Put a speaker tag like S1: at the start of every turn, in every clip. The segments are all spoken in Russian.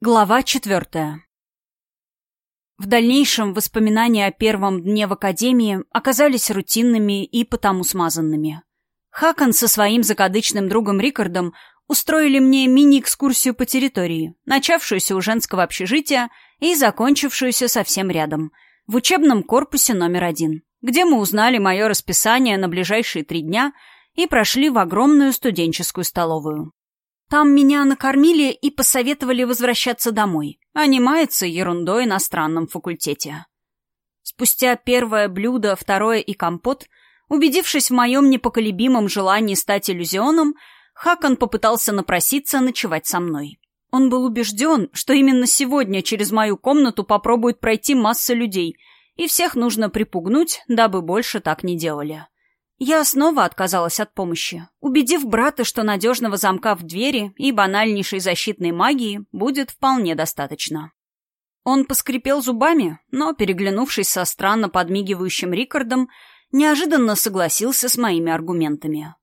S1: Глава четвертая. В дальнейшем воспоминания о первом дне в Академии оказались рутинными и потому смазанными. Хакан со своим закадычным другом Рикардом устроили мне мини-экскурсию по территории, начавшуюся у женского общежития и закончившуюся совсем рядом, в учебном корпусе номер один, где мы узнали мое расписание на ближайшие три дня и прошли в огромную студенческую столовую. Там меня накормили и посоветовали возвращаться домой, а не ерундой на странном факультете. Спустя первое блюдо, второе и компот, убедившись в моем непоколебимом желании стать иллюзионом, Хакон попытался напроситься ночевать со мной. Он был убежден, что именно сегодня через мою комнату попробует пройти масса людей, и всех нужно припугнуть, дабы больше так не делали. Я снова отказалась от помощи, убедив брата, что надежного замка в двери и банальнейшей защитной магии будет вполне достаточно. Он поскрипел зубами, но, переглянувшись со странно подмигивающим Рикардом, неожиданно согласился с моими аргументами.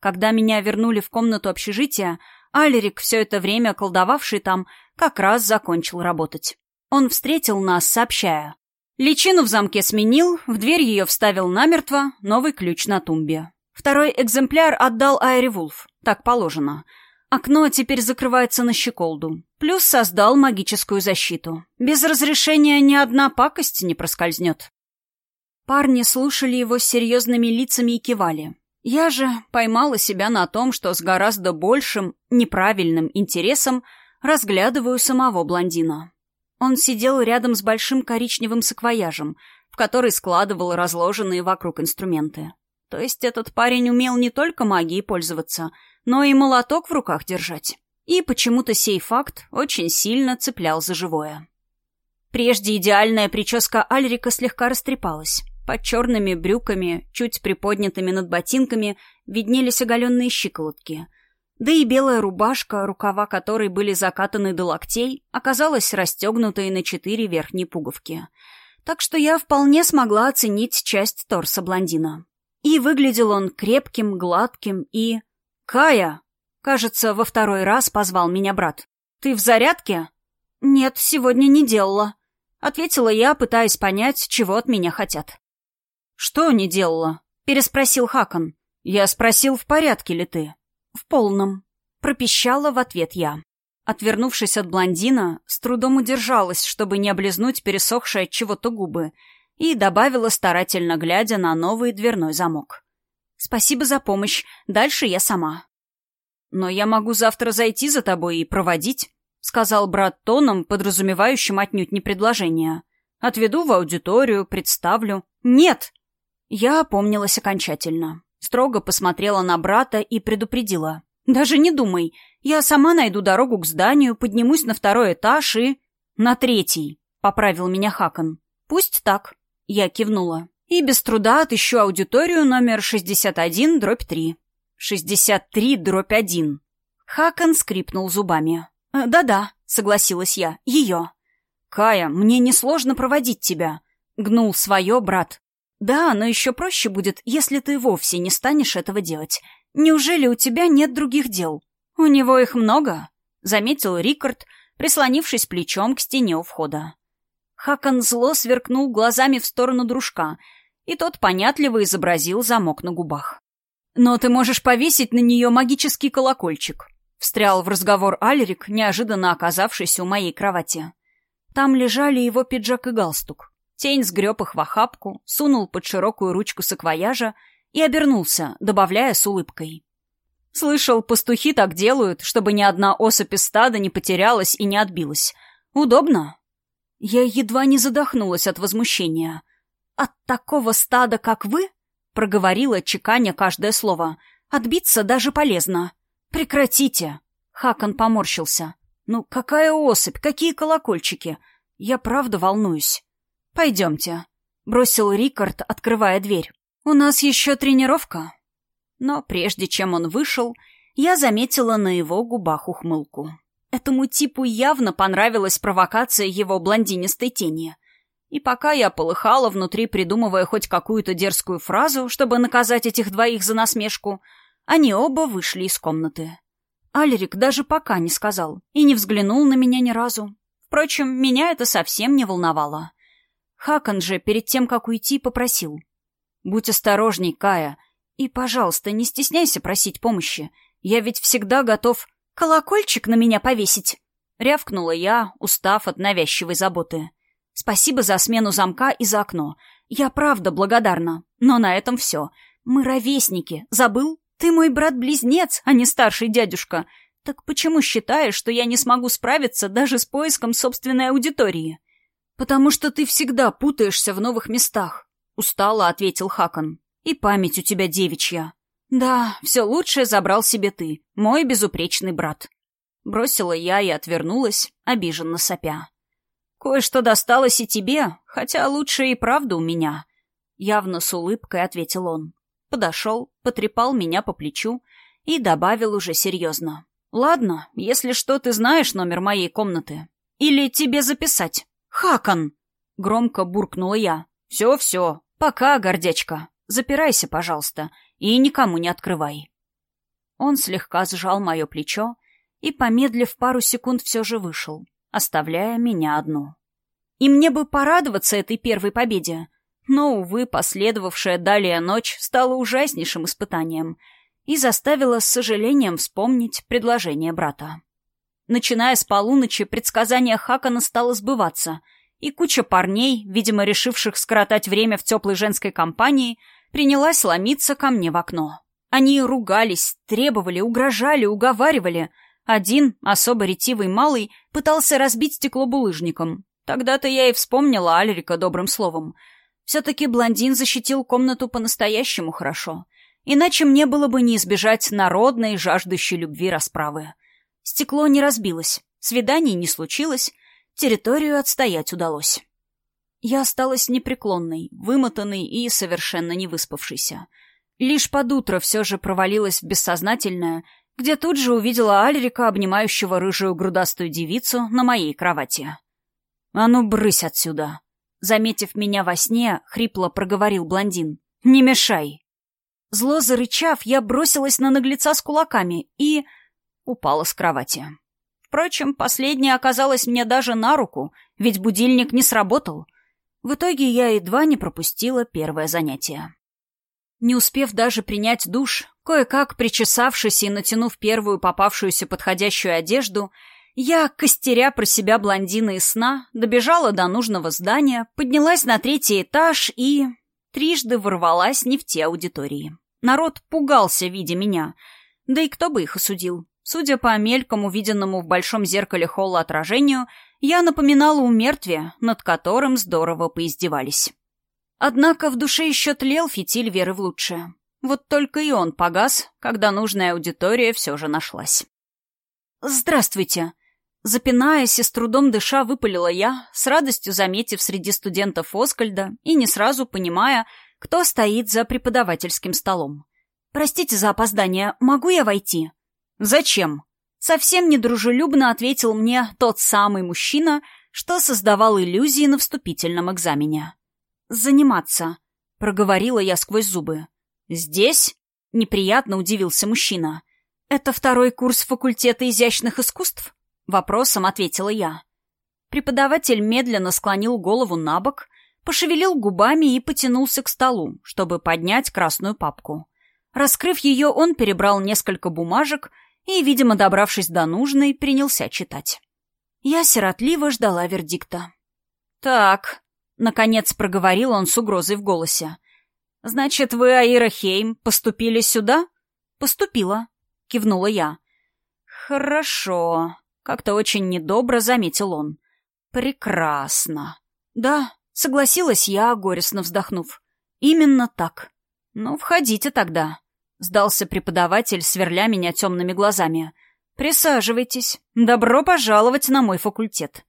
S1: Когда меня вернули в комнату общежития, Алерик, все это время колдовавший там, как раз закончил работать. Он встретил нас, сообщая. Личину в замке сменил, в дверь ее вставил намертво, новый ключ на тумбе. Второй экземпляр отдал Айри Вулф, так положено. Окно теперь закрывается на щеколду. Плюс создал магическую защиту. Без разрешения ни одна пакость не проскользнет. Парни слушали его с серьезными лицами и кивали. Я же поймала себя на том, что с гораздо большим, неправильным интересом разглядываю самого блондина. Он сидел рядом с большим коричневым саквояжем, в который складывал разложенные вокруг инструменты. То есть этот парень умел не только магией пользоваться, но и молоток в руках держать. И почему-то сей факт очень сильно цеплял за живое. Прежде идеальная прическа Альрика слегка растрепалась. Под черными брюками, чуть приподнятыми над ботинками, виднелись оголенные щиколотки — да и белая рубашка, рукава которой были закатаны до локтей, оказалась расстегнутой на четыре верхние пуговки. Так что я вполне смогла оценить часть торса блондина. И выглядел он крепким, гладким и... «Кая!» Кажется, во второй раз позвал меня брат. «Ты в зарядке?» «Нет, сегодня не делала», — ответила я, пытаясь понять, чего от меня хотят. «Что не делала?» — переспросил Хакон. «Я спросил, в порядке ли ты?» «В полном», — пропищала в ответ я. Отвернувшись от блондина, с трудом удержалась, чтобы не облизнуть пересохшие от чего-то губы, и добавила, старательно глядя на новый дверной замок. «Спасибо за помощь. Дальше я сама». «Но я могу завтра зайти за тобой и проводить», — сказал брат тоном, подразумевающим отнюдь не предложение. «Отведу в аудиторию, представлю». «Нет!» Я опомнилась окончательно. Строго посмотрела на брата и предупредила. «Даже не думай. Я сама найду дорогу к зданию, поднимусь на второй этаж и...» «На третий», — поправил меня Хакон. «Пусть так». Я кивнула. «И без труда отыщу аудиторию номер 61, дробь 3». «63, дробь 1». Хакон скрипнул зубами. «Э, «Да-да», — согласилась я, — «ее». «Кая, мне несложно проводить тебя», — гнул свое брат. Да, но еще проще будет, если ты вовсе не станешь этого делать. Неужели у тебя нет других дел? У него их много, заметил Рикард, прислонившись плечом к стене у входа. Хакан зло сверкнул глазами в сторону дружка, и тот понятливо изобразил замок на губах. «Но ты можешь повесить на нее магический колокольчик», — встрял в разговор Альрик, неожиданно оказавшийся у моей кровати. Там лежали его пиджак и галстук. Тень сгреб их в охапку, сунул под широкую ручку саквояжа и обернулся, добавляя с улыбкой. «Слышал, пастухи так делают, чтобы ни одна особь из стада не потерялась и не отбилась. Удобно?» Я едва не задохнулась от возмущения. «От такого стада, как вы?» — проговорила, чеканя каждое слово. «Отбиться даже полезно. Прекратите!» Хакон поморщился. «Ну, какая особь? Какие колокольчики? Я правда волнуюсь». «Пойдемте», — бросил Рикард, открывая дверь. «У нас еще тренировка». Но прежде чем он вышел, я заметила на его губах ухмылку. Этому типу явно понравилась провокация его блондинистой тени. И пока я полыхала внутри, придумывая хоть какую-то дерзкую фразу, чтобы наказать этих двоих за насмешку, они оба вышли из комнаты. Алерик даже пока не сказал и не взглянул на меня ни разу. Впрочем, меня это совсем не волновало. Хакон же перед тем, как уйти, попросил. «Будь осторожней, Кая, и, пожалуйста, не стесняйся просить помощи. Я ведь всегда готов колокольчик на меня повесить!» Рявкнула я, устав от навязчивой заботы. «Спасибо за смену замка и за окно. Я правда благодарна. Но на этом все. Мы ровесники. Забыл? Ты мой брат-близнец, а не старший дядюшка. Так почему считаешь, что я не смогу справиться даже с поиском собственной аудитории?» «Потому что ты всегда путаешься в новых местах», — устало ответил Хакон. «И память у тебя девичья». «Да, все лучшее забрал себе ты, мой безупречный брат». Бросила я и отвернулась, обиженно сопя. «Кое-что досталось и тебе, хотя лучше и правда у меня», — явно с улыбкой ответил он. Подошел, потрепал меня по плечу и добавил уже серьезно. «Ладно, если что, ты знаешь номер моей комнаты. Или тебе записать?» «Хакон!» — громко буркнула я. «Все-все, пока, гордячка. Запирайся, пожалуйста, и никому не открывай». Он слегка сжал мое плечо и, помедлив пару секунд, все же вышел, оставляя меня одну. И мне бы порадоваться этой первой победе, но, увы, последовавшая далее ночь стала ужаснейшим испытанием и заставила с сожалением вспомнить предложение брата. Начиная с полуночи, предсказание Хакана стало сбываться, и куча парней, видимо, решивших скоротать время в теплой женской компании, принялась ломиться ко мне в окно. Они ругались, требовали, угрожали, уговаривали. Один, особо ретивый малый, пытался разбить стекло булыжником. Тогда-то я и вспомнила Альрика добрым словом. Все-таки блондин защитил комнату по-настоящему хорошо. Иначе мне было бы не избежать народной, жаждущей любви расправы. Стекло не разбилось, свиданий не случилось, территорию отстоять удалось. Я осталась непреклонной, вымотанной и совершенно не выспавшейся. Лишь под утро все же провалилась в бессознательное, где тут же увидела Альрика, обнимающего рыжую грудастую девицу на моей кровати. «А ну, брысь отсюда!» Заметив меня во сне, хрипло проговорил блондин. «Не мешай!» Зло зарычав, я бросилась на наглеца с кулаками и упала с кровати. Впрочем, последнее оказалось мне даже на руку, ведь будильник не сработал. В итоге я едва не пропустила первое занятие. Не успев даже принять душ, кое-как причесавшись и натянув первую попавшуюся подходящую одежду, я, костеря про себя блондина из сна, добежала до нужного здания, поднялась на третий этаж и... трижды ворвалась не в те аудитории. Народ пугался, видя меня. Да и кто бы их осудил? Судя по мельком увиденному в большом зеркале холла отражению, я напоминала умертвие, над которым здорово поиздевались. Однако в душе еще тлел фитиль веры в лучшее. Вот только и он погас, когда нужная аудитория все же нашлась. «Здравствуйте!» Запинаясь и с трудом дыша, выпалила я, с радостью заметив среди студентов Оскальда и не сразу понимая, кто стоит за преподавательским столом. «Простите за опоздание, могу я войти?» «Зачем?» Совсем недружелюбно ответил мне тот самый мужчина, что создавал иллюзии на вступительном экзамене. «Заниматься», — проговорила я сквозь зубы. «Здесь?» — неприятно удивился мужчина. «Это второй курс факультета изящных искусств?» — вопросом ответила я. Преподаватель медленно склонил голову на бок, пошевелил губами и потянулся к столу, чтобы поднять красную папку. Раскрыв ее, он перебрал несколько бумажек — и, видимо, добравшись до нужной, принялся читать. Я сиротливо ждала вердикта. «Так», — наконец проговорил он с угрозой в голосе. «Значит, вы, Аира Хейм, поступили сюда?» «Поступила», — кивнула я. «Хорошо», — как-то очень недобро заметил он. «Прекрасно». «Да», — согласилась я, горестно вздохнув. «Именно так. Ну, входите тогда». Сдался преподаватель, сверля меня темными глазами. «Присаживайтесь. Добро пожаловать на мой факультет».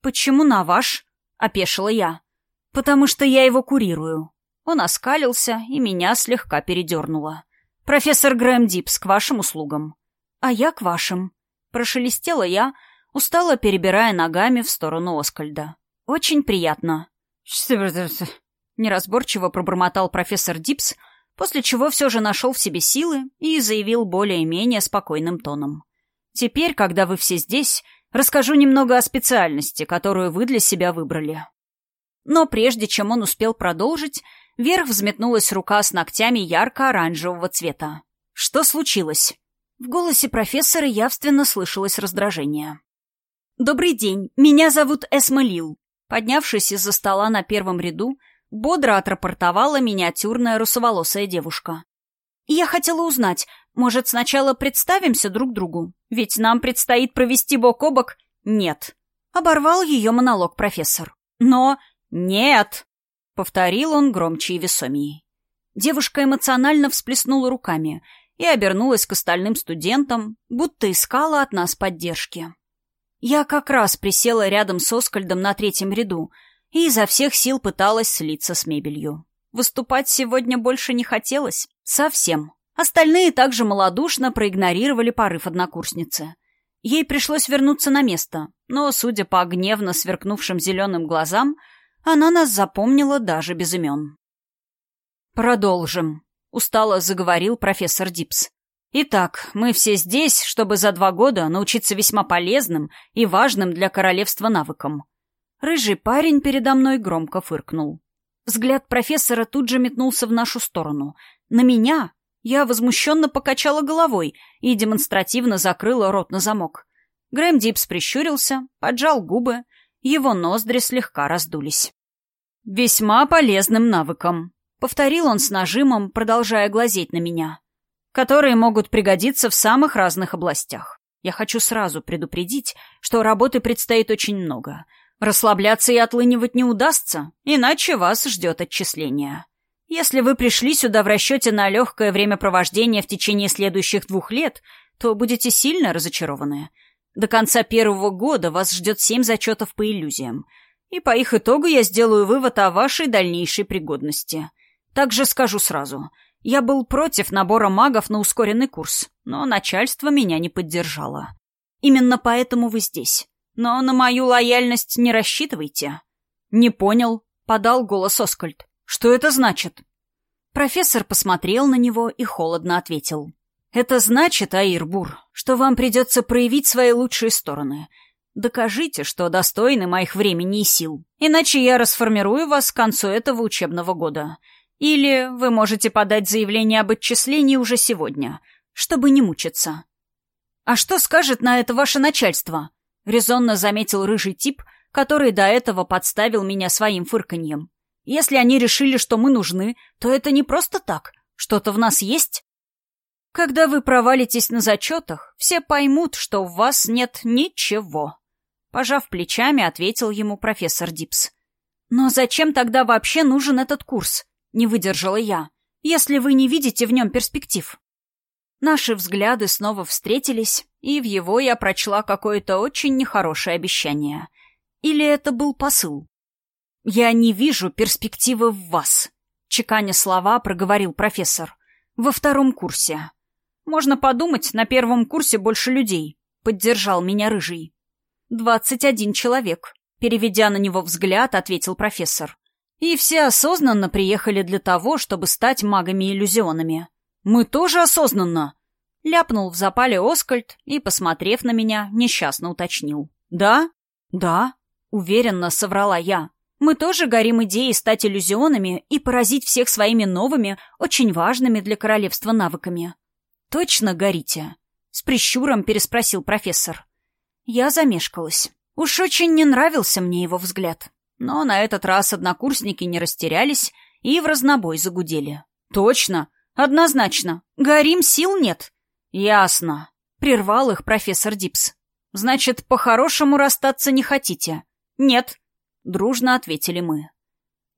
S1: «Почему на ваш?» — опешила я. «Потому что я его курирую». Он оскалился, и меня слегка передернуло. «Профессор Грэм Дипс, к вашим услугам». «А я к вашим». Прошелестела я, устало перебирая ногами в сторону Оскальда. «Очень приятно». Неразборчиво пробормотал профессор Дипс, после чего все же нашел в себе силы и заявил более-менее спокойным тоном. Теперь, когда вы все здесь, расскажу немного о специальности, которую вы для себя выбрали». Но прежде чем он успел продолжить, вверх взметнулась рука с ногтями ярко-оранжевого цвета. «Что случилось?» В голосе профессора явственно слышалось раздражение. «Добрый день, меня зовут Эсма Лил». Поднявшись из-за стола на первом ряду, бодро отрапортовала миниатюрная русоволосая девушка. «Я хотела узнать, может, сначала представимся друг другу? Ведь нам предстоит провести бок о бок...» «Нет», — оборвал ее монолог профессор. «Но...» «Нет!» — повторил он громче и весомее. Девушка эмоционально всплеснула руками — и обернулась к остальным студентам, будто искала от нас поддержки. Я как раз присела рядом с Оскальдом на третьем ряду и изо всех сил пыталась слиться с мебелью. Выступать сегодня больше не хотелось. Совсем. Остальные также малодушно проигнорировали порыв однокурсницы. Ей пришлось вернуться на место, но, судя по гневно сверкнувшим зеленым глазам, она нас запомнила даже без имен. «Продолжим», — устало заговорил профессор Дипс. «Итак, мы все здесь, чтобы за два года научиться весьма полезным и важным для королевства навыкам». Рыжий парень передо мной громко фыркнул. Взгляд профессора тут же метнулся в нашу сторону. На меня я возмущенно покачала головой и демонстративно закрыла рот на замок. Грэм Дипс прищурился, поджал губы, его ноздри слегка раздулись. «Весьма полезным навыком», Повторил он с нажимом, продолжая глазеть на меня. Которые могут пригодиться в самых разных областях. Я хочу сразу предупредить, что работы предстоит очень много. Расслабляться и отлынивать не удастся, иначе вас ждет отчисление. Если вы пришли сюда в расчете на легкое времяпровождение в течение следующих двух лет, то будете сильно разочарованы. До конца первого года вас ждет семь зачетов по иллюзиям. И по их итогу я сделаю вывод о вашей дальнейшей пригодности. Также скажу сразу. Я был против набора магов на ускоренный курс, но начальство меня не поддержало. Именно поэтому вы здесь. Но на мою лояльность не рассчитывайте. Не понял, подал голос Оскальд. Что это значит? Профессор посмотрел на него и холодно ответил. Это значит, Аирбур, что вам придется проявить свои лучшие стороны. Докажите, что достойны моих времени и сил. Иначе я расформирую вас к концу этого учебного года. Или вы можете подать заявление об отчислении уже сегодня, чтобы не мучиться. «А что скажет на это ваше начальство?» — резонно заметил рыжий тип, который до этого подставил меня своим фырканьем. «Если они решили, что мы нужны, то это не просто так. Что-то в нас есть?» «Когда вы провалитесь на зачетах, все поймут, что в вас нет ничего», — пожав плечами, ответил ему профессор Дипс. «Но зачем тогда вообще нужен этот курс?» Не выдержала я. Если вы не видите в нем перспектив. Наши взгляды снова встретились, и в его я прочла какое-то очень нехорошее обещание. Или это был посыл? «Я не вижу перспективы в вас», — чеканя слова проговорил профессор. «Во втором курсе». «Можно подумать, на первом курсе больше людей», — поддержал меня Рыжий. «Двадцать один человек», — переведя на него взгляд, ответил профессор. И все осознанно приехали для того, чтобы стать магами-иллюзионами. «Мы тоже осознанно!» Ляпнул в запале Оскальд и, посмотрев на меня, несчастно уточнил. «Да? Да?» — уверенно соврала я. «Мы тоже горим идеей стать иллюзионами и поразить всех своими новыми, очень важными для королевства навыками». «Точно горите?» — с прищуром переспросил профессор. Я замешкалась. Уж очень не нравился мне его взгляд. Но на этот раз однокурсники не растерялись и в разнобой загудели. «Точно! Однозначно! Горим, сил нет!» «Ясно!» — прервал их профессор Дипс. «Значит, по-хорошему расстаться не хотите?» «Нет!» — дружно ответили мы.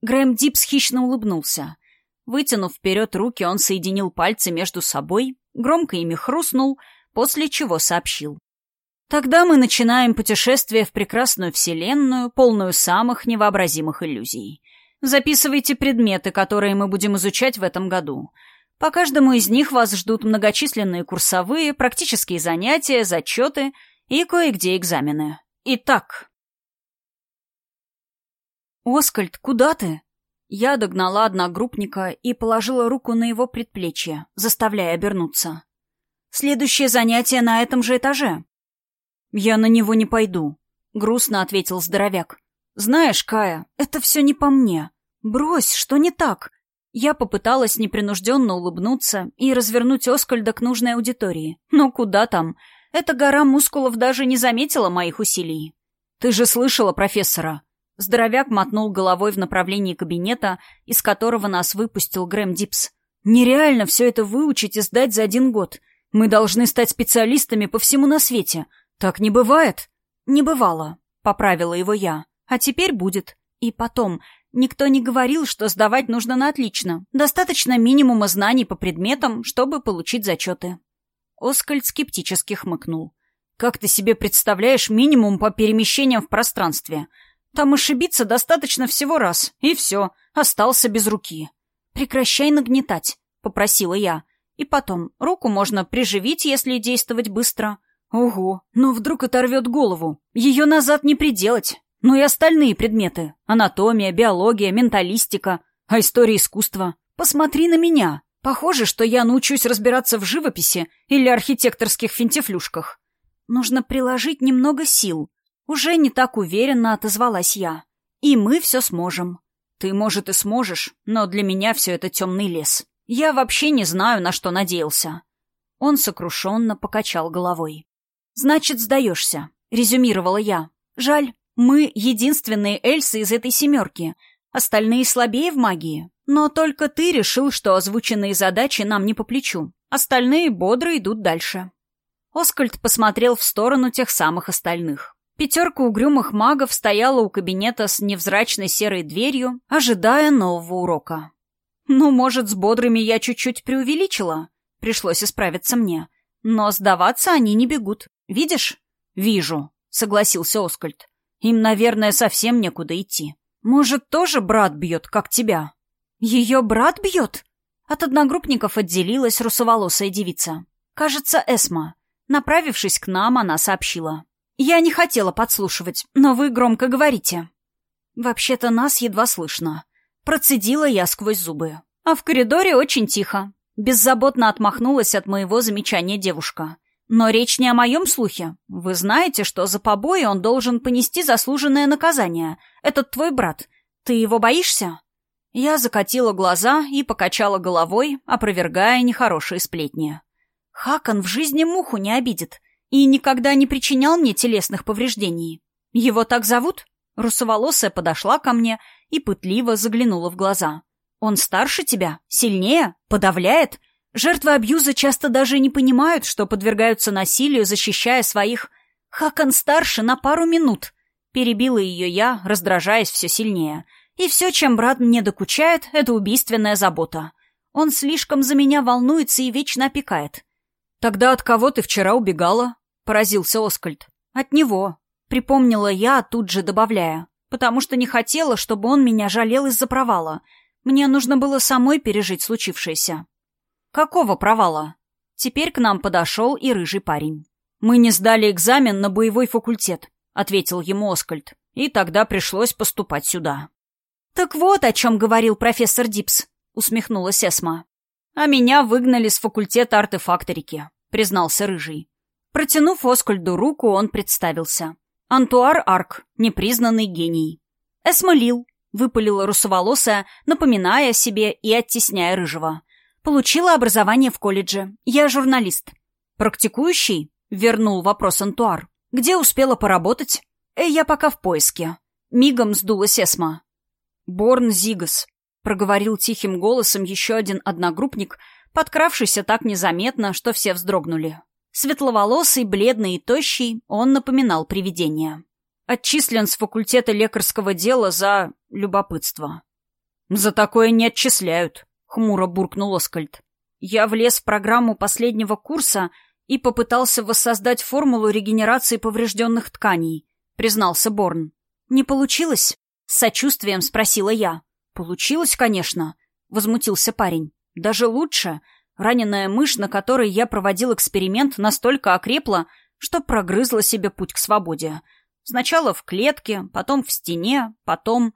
S1: Грэм Дипс хищно улыбнулся. Вытянув вперед руки, он соединил пальцы между собой, громко ими хрустнул, после чего сообщил. Тогда мы начинаем путешествие в прекрасную вселенную, полную самых невообразимых иллюзий. Записывайте предметы, которые мы будем изучать в этом году. По каждому из них вас ждут многочисленные курсовые, практические занятия, зачеты и кое-где экзамены. Итак... «Оскальд, куда ты?» Я догнала одногруппника и положила руку на его предплечье, заставляя обернуться. Следующее занятие на этом же этаже».
S2: «Я на него не пойду», — грустно ответил здоровяк. «Знаешь, Кая, это все не по мне. Брось, что не так?» Я попыталась непринужденно улыбнуться и развернуть Оскальда к нужной аудитории. Но куда там? Эта гора мускулов даже не заметила моих усилий. «Ты же слышала профессора?» Здоровяк мотнул головой в направлении кабинета, из которого нас выпустил Грэм Дипс. «Нереально все это выучить и сдать за один год. Мы должны стать специалистами по всему на свете. Так не бывает?» «Не бывало», — поправила его я. «А теперь будет. И потом, Никто не говорил, что сдавать нужно на отлично. Достаточно минимума знаний по предметам, чтобы получить зачеты. Оскальд скептически хмыкнул. «Как ты себе представляешь минимум по перемещениям в пространстве? Там ошибиться достаточно всего раз, и все, остался без руки». «Прекращай нагнетать», — попросила я. «И потом, руку можно приживить, если действовать быстро». «Ого, но вдруг оторвет голову. Ее назад не приделать. Ну и остальные предметы. Анатомия, биология, менталистика, а история искусства. Посмотри на меня. Похоже, что я научусь разбираться в живописи или архитекторских финтифлюшках. Нужно приложить немного сил. Уже не так уверенно отозвалась я. И мы все сможем. Ты, может, и сможешь, но для меня все это темный лес. Я вообще не знаю, на что надеялся. Он сокрушенно покачал головой. «Значит, сдаешься», — резюмировала я. «Жаль, мы единственные Эльсы из этой семерки. Остальные слабее в магии. Но только ты решил, что озвученные задачи нам не по плечу. Остальные бодро идут дальше. Оскальд посмотрел в сторону тех самых остальных. Пятерка угрюмых магов стояла у кабинета с невзрачной серой дверью, ожидая нового урока. «Ну, может, с бодрыми я чуть-чуть преувеличила?» Пришлось исправиться мне. «Но сдаваться они не бегут. Видишь?» «Вижу», — согласился Оскальд. Им, наверное, совсем некуда идти. Может, тоже брат бьет, как тебя? Ее брат бьет? От одногруппников отделилась русоволосая девица. Кажется, Эсма. Направившись к нам, она сообщила. «Я не хотела подслушивать, но вы громко говорите». «Вообще-то нас едва слышно». Процедила я сквозь зубы. А в коридоре очень тихо. Беззаботно отмахнулась от моего замечания девушка. Но речь не о моем слухе. Вы знаете, что за побои он должен понести заслуженное наказание. Этот твой брат. Ты его боишься?» Я закатила глаза и покачала головой, опровергая нехорошие сплетни. Хакон в жизни муху не обидит и никогда не причинял мне телесных повреждений. Его так зовут? Русоволосая подошла ко мне и пытливо заглянула в глаза. Он старше тебя? Сильнее? Подавляет? Жертвы абьюза часто даже не понимают, что подвергаются насилию, защищая своих... Хакан старше на пару минут. Перебила ее я, раздражаясь все сильнее. И все, чем брат мне докучает, это убийственная забота. Он слишком за меня волнуется и вечно опекает. «Тогда от кого ты вчера убегала?» — поразился Оскальд. «От него», — припомнила я, тут же добавляя. «Потому что не хотела, чтобы он меня жалел из-за провала. Мне нужно было самой пережить случившееся». «Какого провала?» Теперь к нам подошел и рыжий парень. «Мы не сдали экзамен на боевой факультет», — ответил ему Оскальд. «И тогда пришлось поступать сюда». «Так вот, о чем говорил профессор Дипс», — усмехнулась Эсма. «А меня выгнали с факультета артефакторики», — признался Рыжий. Протянув Оскальду руку, он представился. «Антуар Арк, непризнанный гений». «Эсма Лил», — выпалила русоволосая, напоминая о себе и оттесняя Рыжего. Получила образование в колледже. Я журналист. Практикующий? Вернул вопрос Антуар. Где успела поработать? Э, я пока в поиске. Мигом сдулась Эсма. Борн Зигас, проговорил тихим голосом еще один одногруппник, подкравшийся так незаметно, что все вздрогнули. Светловолосый, бледный и тощий, он напоминал привидение. Отчислен с факультета лекарского дела за любопытство. «За такое не отчисляют», хмуро буркнул Оскальд. Я влез в программу последнего курса и попытался воссоздать формулу регенерации поврежденных тканей, признался Борн. Не получилось? С сочувствием спросила я. Получилось, конечно, возмутился парень. Даже лучше. Раненая мышь, на которой я проводил эксперимент, настолько окрепла, что прогрызла себе путь к свободе. Сначала в клетке, потом в стене, потом...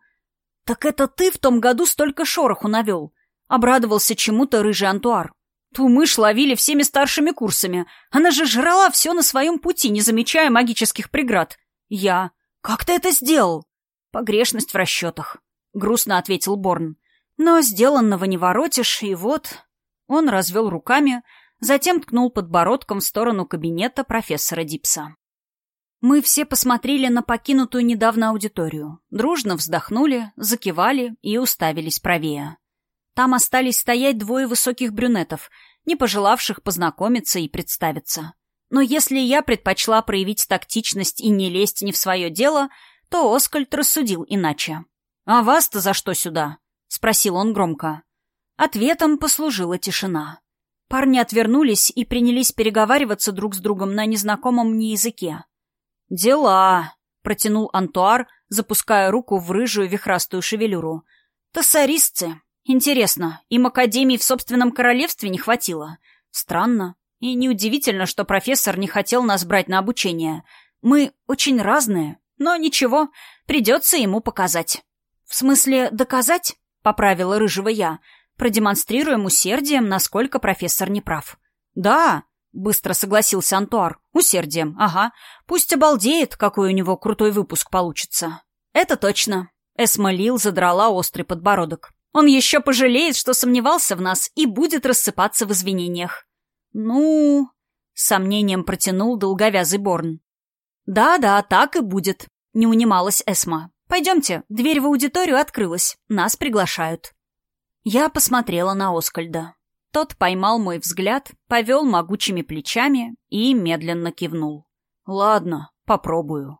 S2: «Так это ты в том году столько шороху навел?» Обрадовался чему-то рыжий Антуар. Ту мышь ловили всеми старшими курсами. Она же жрала все на своем пути, не замечая магических преград. Я. Как ты это сделал? Погрешность в расчетах. Грустно ответил Борн. Но сделанного не воротишь, и вот... Он развел руками, затем ткнул подбородком в сторону кабинета профессора Дипса. Мы все посмотрели на покинутую недавно аудиторию, дружно вздохнули, закивали и уставились правее. Там остались стоять двое высоких брюнетов, не пожелавших познакомиться и представиться. Но если я предпочла проявить тактичность и не лезть не в свое дело, то Оскальд рассудил иначе. «А вас-то за что сюда?» — спросил он громко. Ответом послужила тишина. Парни отвернулись и принялись переговариваться друг с другом на незнакомом мне языке. «Дела!» — протянул Антуар, запуская руку в рыжую вихрастую шевелюру. «Тассаристцы! Интересно, им Академии в собственном королевстве не хватило? Странно. И неудивительно, что профессор не хотел нас брать на обучение. Мы очень разные, но ничего, придется ему показать». «В смысле, доказать?» — поправила рыжего я. «Продемонстрируем усердием, насколько профессор не прав». «Да», Быстро согласился Антуар. Усердием, ага. Пусть обалдеет, какой у него крутой выпуск получится. Это точно. Эсма Лил задрала острый подбородок. Он еще пожалеет, что сомневался в нас и будет рассыпаться в извинениях. Ну... Сомнением протянул долговязый Борн. «Да-да, так и будет», — не унималась Эсма. «Пойдемте, дверь в аудиторию открылась. Нас приглашают». Я посмотрела на Оскальда. Тот поймал мой взгляд, повел могучими плечами и медленно кивнул. «Ладно, попробую».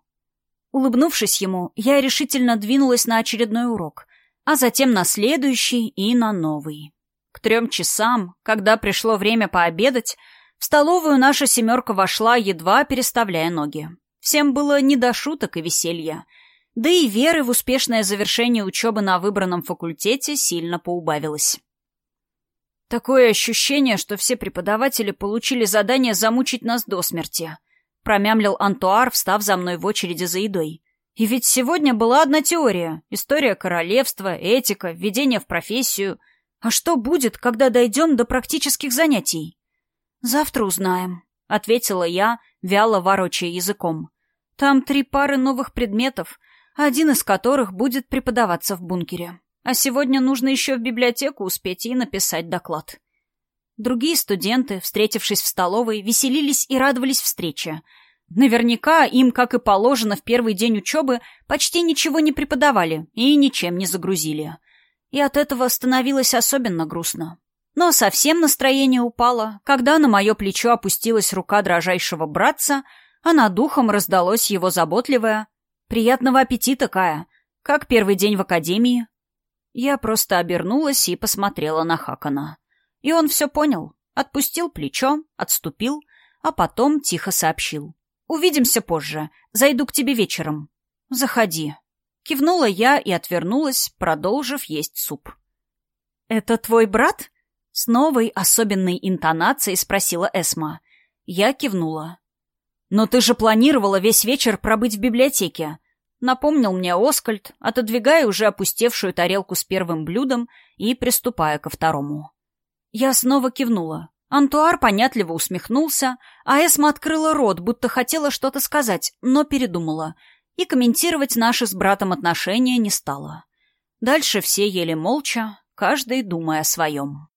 S2: Улыбнувшись ему, я решительно двинулась на очередной урок, а затем на следующий и на новый. К трем часам, когда пришло время пообедать, в столовую наша семерка вошла, едва переставляя ноги. Всем было не до шуток и веселья, да и веры в успешное завершение учебы на выбранном факультете сильно поубавилось. Такое ощущение, что все преподаватели получили задание замучить нас до смерти. Промямлил Антуар, встав за мной в очереди за едой. И ведь сегодня была одна теория. История королевства, этика, введение в профессию. А что будет, когда дойдем до практических занятий? Завтра узнаем, — ответила я, вяло ворочая языком. Там три пары новых предметов, один из которых будет преподаваться в бункере. А сегодня нужно еще в библиотеку успеть и написать доклад. Другие студенты, встретившись в столовой, веселились и радовались встрече. Наверняка им, как и положено в первый день учебы, почти ничего не преподавали и ничем не загрузили. И от этого становилось особенно грустно. Но совсем настроение упало, когда на мое плечо опустилась рука дрожайшего братца, а над духом раздалось его заботливое «Приятного аппетита, Кая! Как первый день в академии?» Я просто обернулась и посмотрела на Хакана. И он все понял. Отпустил плечо, отступил, а потом тихо сообщил. «Увидимся позже. Зайду к тебе вечером». «Заходи». Кивнула я и отвернулась, продолжив есть суп. «Это твой брат?» С новой особенной интонацией спросила Эсма. Я кивнула. «Но ты же планировала весь вечер пробыть в библиотеке. Напомнил мне Оскальд, отодвигая уже опустевшую тарелку с первым блюдом и приступая ко второму. Я снова кивнула. Антуар понятливо усмехнулся, а Эсма открыла рот, будто хотела что-то сказать, но передумала, и комментировать наши с братом отношения не стала. Дальше все ели молча, каждый думая о своем.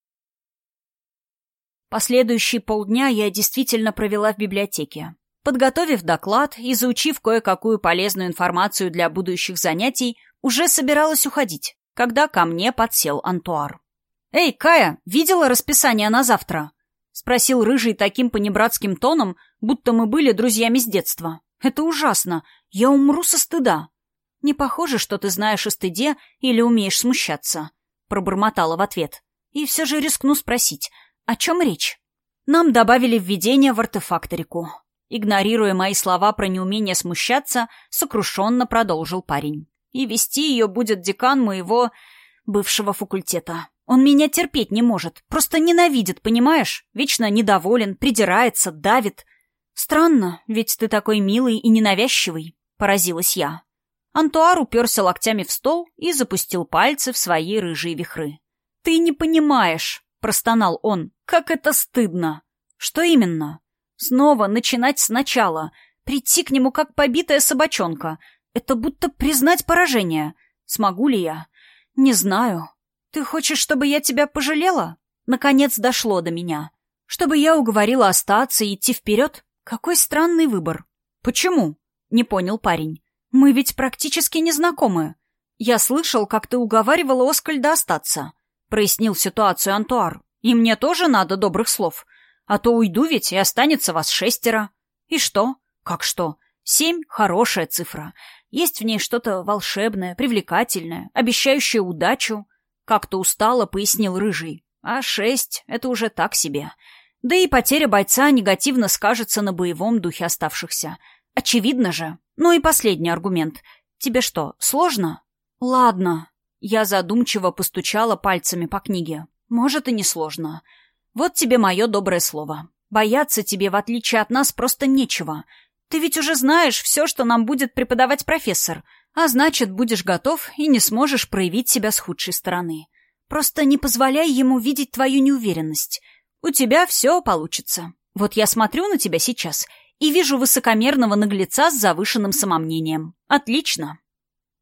S2: Последующие полдня я действительно провела в библиотеке. Подготовив доклад и заучив кое-какую полезную информацию для будущих занятий, уже собиралась уходить, когда ко мне подсел Антуар. «Эй, Кая, видела расписание на завтра?» — спросил Рыжий таким понебратским тоном, будто мы были друзьями с детства. «Это ужасно. Я умру со стыда». «Не похоже, что ты знаешь о стыде или умеешь смущаться», — пробормотала в ответ. «И все же рискну спросить, о чем речь?» Нам добавили введение в артефакторику. Игнорируя мои слова про неумение смущаться, сокрушенно продолжил парень. И вести ее будет декан моего бывшего факультета. Он меня терпеть не может, просто ненавидит, понимаешь? Вечно недоволен, придирается, давит. Странно, ведь ты такой милый и ненавязчивый, поразилась я. Антуар уперся локтями в стол и запустил пальцы в свои рыжие вихры. «Ты не понимаешь»,
S1: простонал он. «Как это стыдно!» «Что именно?» «Снова начинать сначала. Прийти к нему, как побитая собачонка. Это будто признать поражение. Смогу ли я?» «Не знаю. Ты хочешь, чтобы я тебя пожалела?» Наконец дошло до меня. «Чтобы я уговорила остаться и идти вперед? Какой странный выбор». «Почему?» — не понял парень. «Мы ведь практически не знакомы. Я слышал, как ты уговаривала Оскальда остаться», — прояснил ситуацию Антуар. «И мне тоже надо добрых слов. А то уйду ведь, и останется вас шестеро». «И что?» «Как что?» «Семь — хорошая цифра. Есть в ней что-то волшебное, привлекательное, обещающее удачу. Как-то устало пояснил Рыжий. А шесть — это уже так себе. Да и потеря бойца негативно скажется на боевом духе оставшихся. Очевидно же. Ну и последний аргумент. Тебе что, сложно? Ладно. Я задумчиво постучала пальцами по книге. Может, и не сложно. Вот тебе мое доброе слово. Бояться тебе, в отличие от нас, просто нечего. Ты ведь уже знаешь все, что нам будет преподавать профессор, а значит, будешь готов и не сможешь проявить себя с худшей стороны. Просто не позволяй ему видеть твою неуверенность. У тебя все получится. Вот я смотрю на тебя сейчас и вижу высокомерного наглеца с завышенным самомнением. Отлично.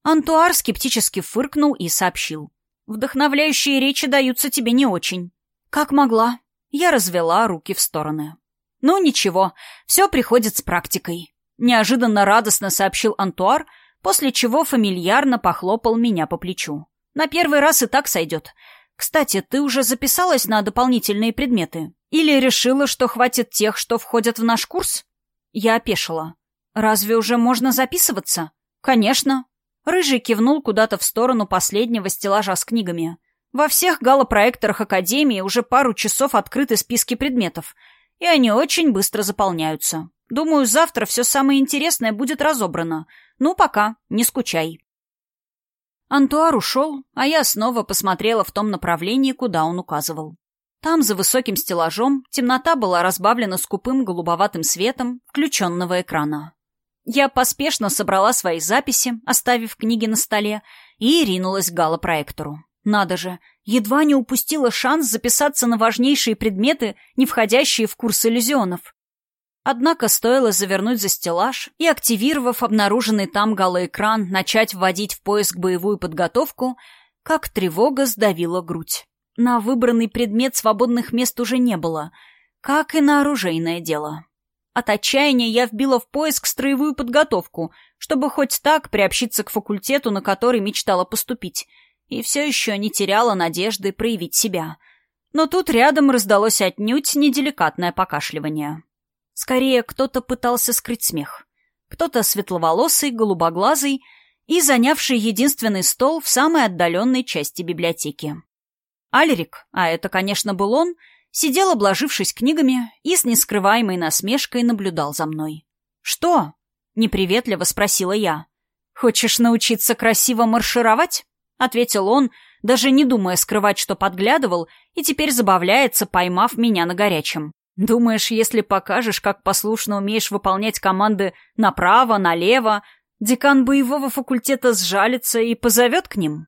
S1: Антуар скептически фыркнул и сообщил. Вдохновляющие речи даются тебе не очень. Как могла. Я развела руки в стороны. «Ну, ничего, все приходит с практикой», — неожиданно радостно сообщил Антуар, после чего фамильярно похлопал меня по плечу. «На первый раз и так сойдет. Кстати, ты уже записалась на дополнительные предметы? Или решила, что хватит тех, что входят в наш курс?» Я опешила. «Разве уже можно записываться?» «Конечно». Рыжий кивнул куда-то в сторону последнего стеллажа с книгами. «Во всех галлопроекторах Академии уже пару часов открыты списки предметов — и они очень быстро заполняются. Думаю, завтра все самое интересное будет разобрано. Ну, пока, не скучай. Антуар ушел, а я снова посмотрела в том направлении, куда он указывал. Там, за высоким стеллажом, темнота была разбавлена скупым голубоватым светом включенного экрана. Я поспешно собрала свои записи, оставив книги на столе, и ринулась к галлопроектору. Надо же, едва не упустила шанс записаться на важнейшие предметы, не входящие в курс иллюзионов. Однако стоило завернуть за стеллаж и, активировав обнаруженный там галоэкран, начать вводить в поиск боевую подготовку, как тревога сдавила грудь. На выбранный предмет свободных мест уже не было, как и на оружейное дело. От отчаяния я вбила в поиск строевую подготовку, чтобы хоть так приобщиться к факультету, на который мечтала поступить — и все еще не теряла надежды проявить себя. Но тут рядом раздалось отнюдь неделикатное покашливание. Скорее, кто-то пытался скрыть смех. Кто-то светловолосый, голубоглазый и занявший единственный стол в самой отдаленной части библиотеки. Алерик, а это, конечно, был он, сидел, обложившись книгами, и с нескрываемой насмешкой наблюдал за мной. «Что?» — неприветливо спросила я. «Хочешь научиться красиво маршировать?» ответил он, даже не думая скрывать, что подглядывал, и теперь забавляется, поймав меня на горячем. Думаешь, если покажешь, как послушно умеешь выполнять команды направо, налево, декан боевого факультета сжалится и позовет к ним?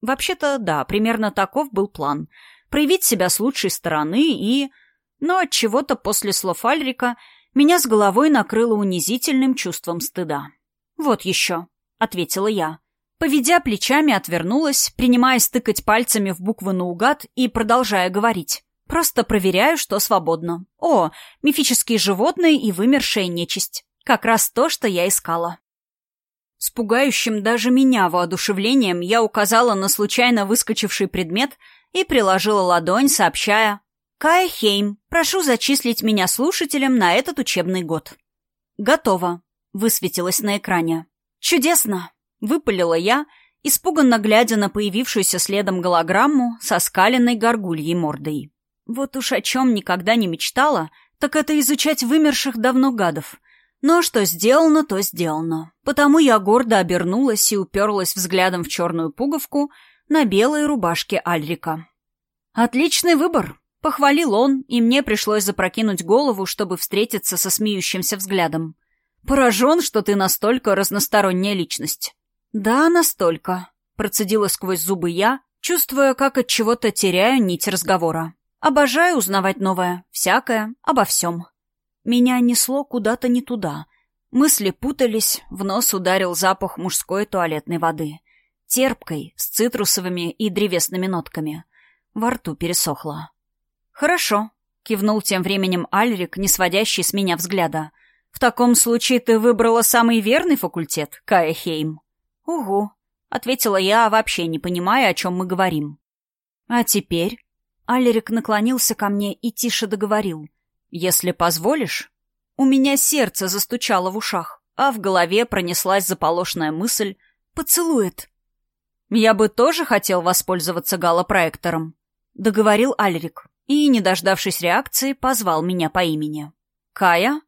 S1: Вообще-то, да, примерно таков был план. Проявить себя с лучшей стороны и... Но от чего то после слов Альрика меня с головой накрыло унизительным чувством стыда. «Вот еще», — ответила я. Поведя плечами, отвернулась, принимаясь тыкать пальцами в буквы наугад и продолжая говорить. Просто проверяю, что свободно. О, мифические животные и вымершая нечисть. Как раз то, что я искала. С пугающим даже меня воодушевлением я указала на случайно выскочивший предмет и приложила ладонь, сообщая «Кая Хейм, прошу зачислить меня слушателем на этот учебный год». «Готово», — высветилось на экране. «Чудесно!» Выпалила я, испуганно глядя на появившуюся следом голограмму со скаленной горгульей мордой. Вот уж о чем никогда не мечтала, так это изучать вымерших давно гадов. Но что сделано, то сделано. Потому я гордо обернулась и уперлась взглядом в черную пуговку на белой рубашке Альрика. «Отличный выбор!» — похвалил он, и мне пришлось запрокинуть голову, чтобы встретиться со смеющимся взглядом. «Поражен, что ты настолько разносторонняя личность». «Да, настолько», — процедила сквозь зубы я, чувствуя, как от чего-то теряю нить разговора. Обожаю узнавать новое, всякое, обо всем. Меня несло куда-то не туда. Мысли путались, в нос ударил запах мужской туалетной воды. Терпкой, с цитрусовыми и древесными нотками. Во рту пересохло. «Хорошо», — кивнул тем временем Альрик, не сводящий с меня взгляда. «В таком случае ты выбрала самый верный факультет, Кая Хейм?» «Угу», — ответила я, вообще не понимая, о чем мы говорим. «А теперь?» Алерик наклонился ко мне и тише договорил. «Если позволишь...» У меня сердце застучало в ушах, а в голове пронеслась заполошная мысль «поцелует». «Я бы тоже хотел воспользоваться галлопроектором», — договорил Альрик и, не дождавшись реакции, позвал меня по имени. «Кая?»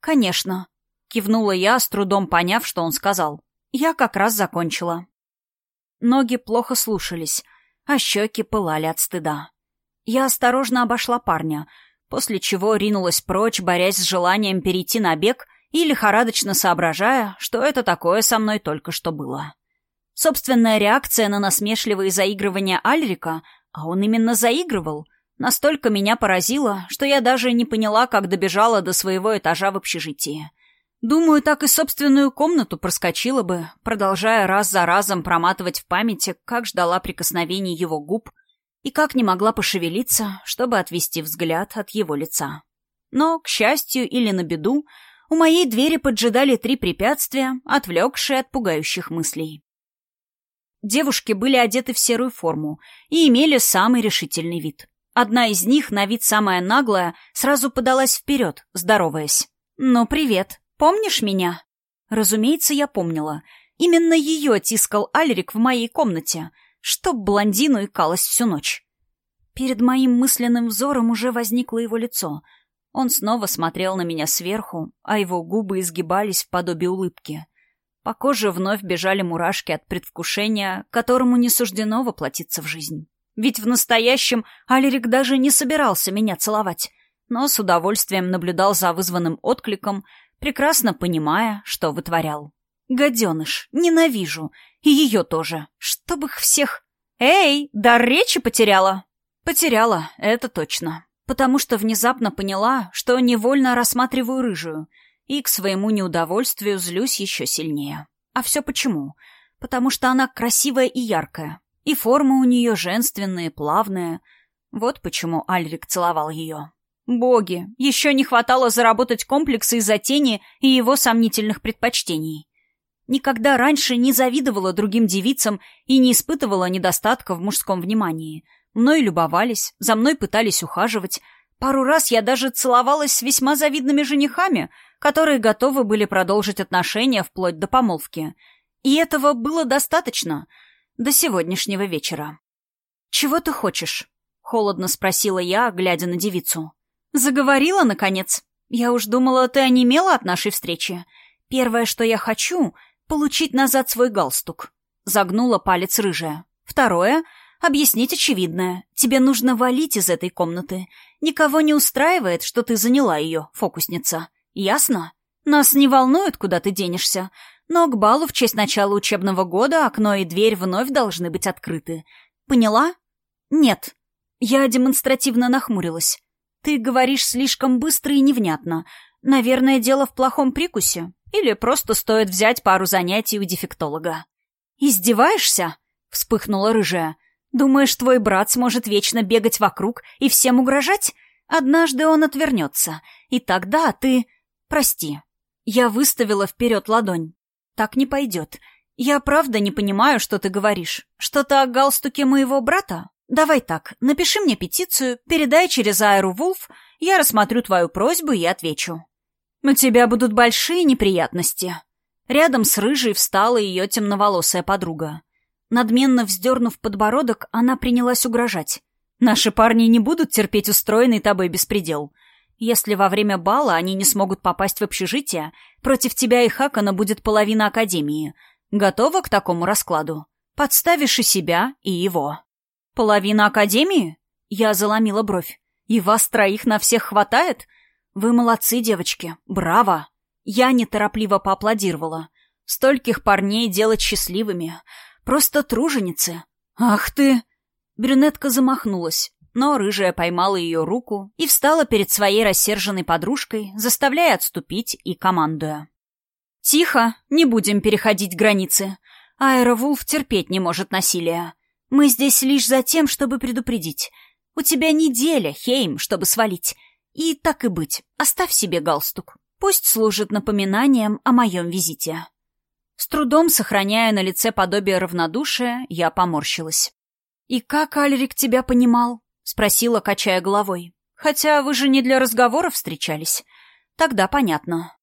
S1: «Конечно», — кивнула я, с трудом поняв, что он сказал. «Я как раз закончила». Ноги плохо слушались, а щеки пылали от стыда. Я осторожно обошла парня, после чего ринулась прочь, борясь с желанием перейти на бег и лихорадочно соображая, что это такое со мной только что было. Собственная реакция на насмешливые заигрывания Альрика, а он именно заигрывал, настолько меня поразила, что я даже не поняла, как добежала до своего этажа в общежитии. Думаю, так и собственную комнату проскочила бы, продолжая раз за разом проматывать в памяти, как ждала прикосновений его губ и как не могла пошевелиться, чтобы отвести взгляд от его лица. Но, к счастью или на беду, у моей двери поджидали три препятствия, отвлекшие от пугающих мыслей. Девушки были одеты в серую форму и имели самый решительный вид. Одна из них, на вид самая наглая, сразу подалась вперед, здороваясь. «Ну, привет. Помнишь меня?» Разумеется, я помнила. Именно ее тискал Альрик в моей комнате, чтоб блондину икалась всю ночь. Перед моим мысленным взором уже возникло его лицо. Он снова смотрел на меня сверху, а его губы изгибались в подобие улыбки. По коже вновь бежали мурашки от предвкушения, которому не суждено воплотиться в жизнь. Ведь в настоящем Алерик даже не собирался меня целовать, но с удовольствием наблюдал за вызванным откликом, прекрасно понимая, что вытворял. Гаденыш, ненавижу. И ее тоже. Чтоб их всех... Эй, дар речи потеряла? Потеряла, это точно. Потому что внезапно поняла, что невольно рассматриваю рыжую — и к своему неудовольствию злюсь еще сильнее. А все почему? Потому что она красивая и яркая. И формы у нее женственные, плавные. Вот почему Альрик целовал ее. Боги, еще не хватало заработать комплексы из-за тени и его сомнительных предпочтений. Никогда раньше не завидовала другим девицам и не испытывала недостатка в мужском внимании. Мной любовались, за мной пытались ухаживать. Пару раз я даже целовалась с весьма завидными женихами — которые готовы были продолжить отношения вплоть до помолвки. И этого было достаточно до сегодняшнего вечера. «Чего ты хочешь?» — холодно спросила я, глядя на девицу. «Заговорила, наконец? Я уж думала, ты онемела от нашей встречи. Первое, что я хочу — получить назад свой галстук». Загнула палец рыжая. «Второе — объяснить очевидное. Тебе нужно валить из этой комнаты. Никого не устраивает, что ты заняла ее, фокусница. Ясно? Нас не волнует, куда ты денешься, но к балу в честь начала учебного года окно и дверь вновь должны быть открыты. Поняла? Нет. Я демонстративно нахмурилась. Ты говоришь слишком быстро и невнятно. Наверное, дело в плохом прикусе. Или просто стоит взять пару занятий у дефектолога. «Издеваешься?» — вспыхнула рыжая. «Думаешь, твой брат сможет вечно бегать вокруг и всем угрожать? Однажды он отвернется, и тогда ты...» «Прости». Я выставила вперед ладонь. «Так не пойдет. Я правда не понимаю, что ты говоришь. Что-то о галстуке моего брата? Давай так, напиши мне петицию, передай через Аэру Вулф, я рассмотрю твою просьбу и отвечу. У тебя будут большие неприятности». Рядом с рыжей встала ее темноволосая подруга. Надменно вздернув подбородок, она принялась угрожать. «Наши парни не будут терпеть устроенный тобой беспредел. Если во время бала они не смогут попасть в общежитие, против тебя и Хакана будет половина Академии. Готова к такому раскладу? Подставишь и себя, и его. Половина Академии? Я заломила бровь. И вас троих на всех хватает? Вы молодцы, девочки. Браво! Я неторопливо поаплодировала. Стольких парней делать счастливыми. Просто труженицы. Ах ты! Брюнетка замахнулась. но рыжая поймала ее руку и встала перед своей рассерженной подружкой, заставляя отступить и командуя. «Тихо, не будем переходить границы. Айра Вулф терпеть не может насилия. Мы здесь лишь за тем, чтобы предупредить. У тебя неделя, Хейм, чтобы свалить. И так и быть, оставь себе галстук. Пусть служит напоминанием о моем визите». С трудом сохраняя на лице подобие равнодушия, я поморщилась. «И как Альрик тебя понимал?» — спросила, качая головой. «Хотя вы же не для разговоров встречались. Тогда понятно».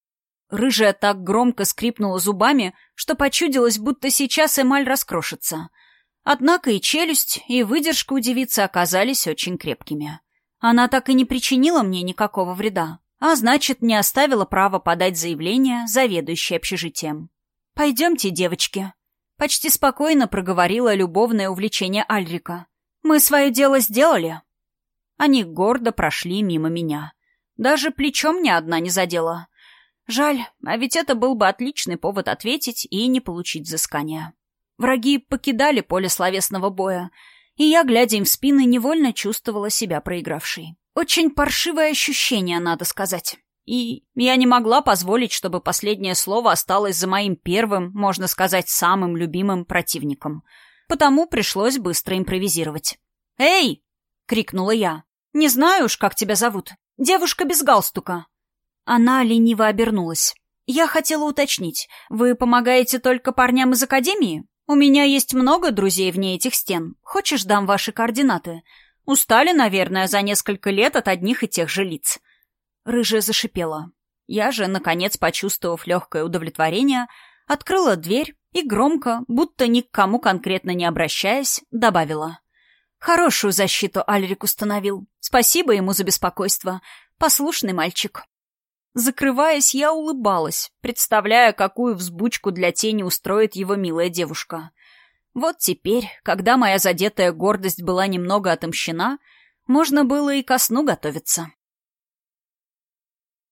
S1: Рыжая так громко скрипнула зубами, что почудилось, будто сейчас эмаль раскрошится. Однако и челюсть, и выдержка у девицы оказались очень крепкими. Она так и не причинила мне никакого вреда, а значит, не оставила права подать заявление заведующей общежитием. «Пойдемте, девочки», — почти спокойно проговорила любовное увлечение Альрика. «Мы свое дело сделали». Они гордо прошли мимо меня. Даже плечом ни одна не задела. Жаль, а ведь это был бы отличный повод ответить и не получить взыскания. Враги покидали поле словесного боя, и я, глядя им в спины, невольно чувствовала себя проигравшей. Очень паршивое ощущение, надо сказать. И я не могла позволить, чтобы последнее слово осталось за моим первым, можно сказать, самым любимым противником. Потому пришлось быстро импровизировать. «Эй!» — крикнула я. «Не знаю уж, как тебя зовут. Девушка без галстука». Она лениво обернулась. «Я хотела уточнить. Вы помогаете только парням из академии? У меня есть много друзей вне этих стен. Хочешь, дам ваши координаты? Устали, наверное, за несколько лет от одних и тех же лиц». Рыжая зашипела. Я же, наконец, почувствовав легкое удовлетворение, открыла дверь и громко, будто ни к кому конкретно не обращаясь, добавила. «Хорошую защиту Альрик установил. Спасибо ему за беспокойство. Послушный мальчик». Закрываясь, я улыбалась, представляя, какую взбучку для тени устроит его милая девушка. Вот теперь, когда моя задетая гордость была немного отомщена, можно было и ко сну готовиться.